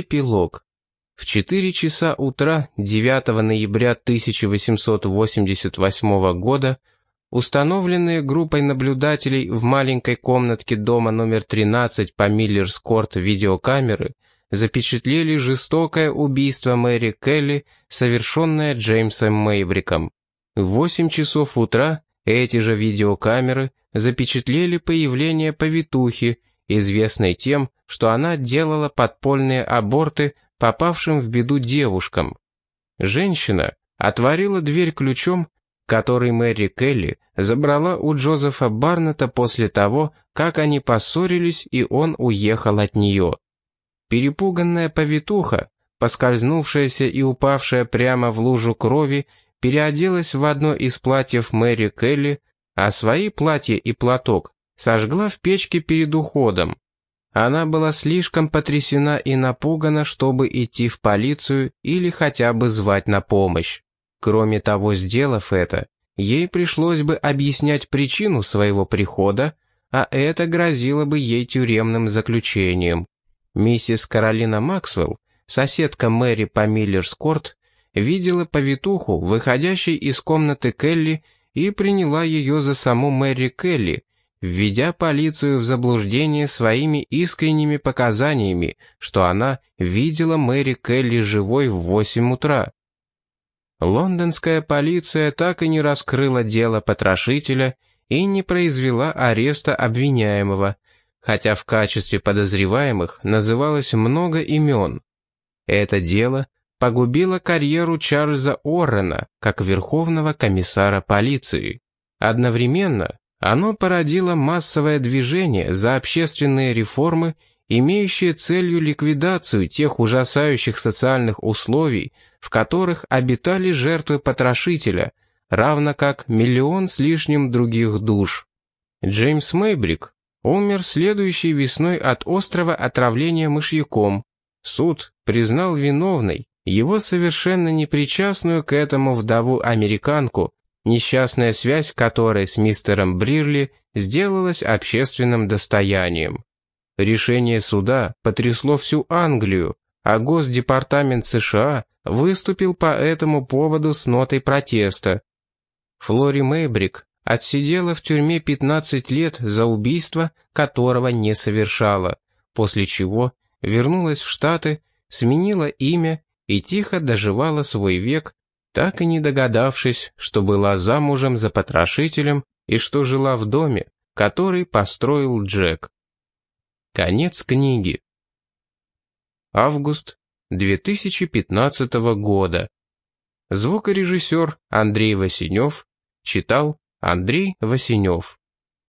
Эпилог. В 4 часа утра 9 ноября 1888 года установленные группой наблюдателей в маленькой комнатке дома номер 13 по Миллерскорт видеокамеры запечатлели жестокое убийство Мэри Келли, совершенное Джеймсом Мейбриком. В 8 часов утра эти же видеокамеры запечатлели появление повитухи, известной тем, что она делала подпольные аборты попавшим в беду девушкам. Женщина отворила дверь ключом, который Мэри Келли забрала у Джозефа Барнета после того, как они поссорились и он уехал от нее. Перепуганная повитуха, поскользнувшаяся и упавшая прямо в лужу крови, переоделась в одно из платьев Мэри Келли, а свои платья и платок сожгла в печке перед уходом. Она была слишком потрясена и напугана, чтобы идти в полицию или хотя бы звать на помощь. Кроме того, сделав это, ей пришлось бы объяснять причину своего прихода, а это грозило бы ей тюремным заключением. Миссис Каролина Максвелл, соседка Мэри по Миллерскорт, видела повитуху, выходящей из комнаты Келли, и приняла ее за саму Мэри Келли, введя полицию в заблуждение своими искренними показаниями, что она видела Мэри Келли живой в 8 утра. Лондонская полиция так и не раскрыла дело потрошителя и не произвела ареста обвиняемого, хотя в качестве подозреваемых называлось много имен. Это дело погубило карьеру Чарльза Оррена как верховного комиссара полиции. Одновременно оно породило массовое движение за общественные реформы, имеющие целью ликвидацию тех ужасающих социальных условий, в которых обитали жертвы потрошителя, равно как миллион с лишним других душ. Джеймс Мейбрик умер следующей весной от острого отравления мышьяком. Суд признал виновной его совершенно непричастную к этому вдову-американку, несчастная связь которой с мистером Брирли сделалась общественным достоянием. Решение суда потрясло всю Англию, а Госдепартамент США выступил по этому поводу с нотой протеста. Флори Мэйбрик отсидела в тюрьме 15 лет за убийство, которого не совершала, после чего вернулась в Штаты, сменила имя и тихо доживала свой век так и не догадавшись, что была замужем за потрошителем и что жила в доме, который построил Джек. Конец книги. Август 2015 года. Звукорежиссер Андрей Васенев читал Андрей Васенев.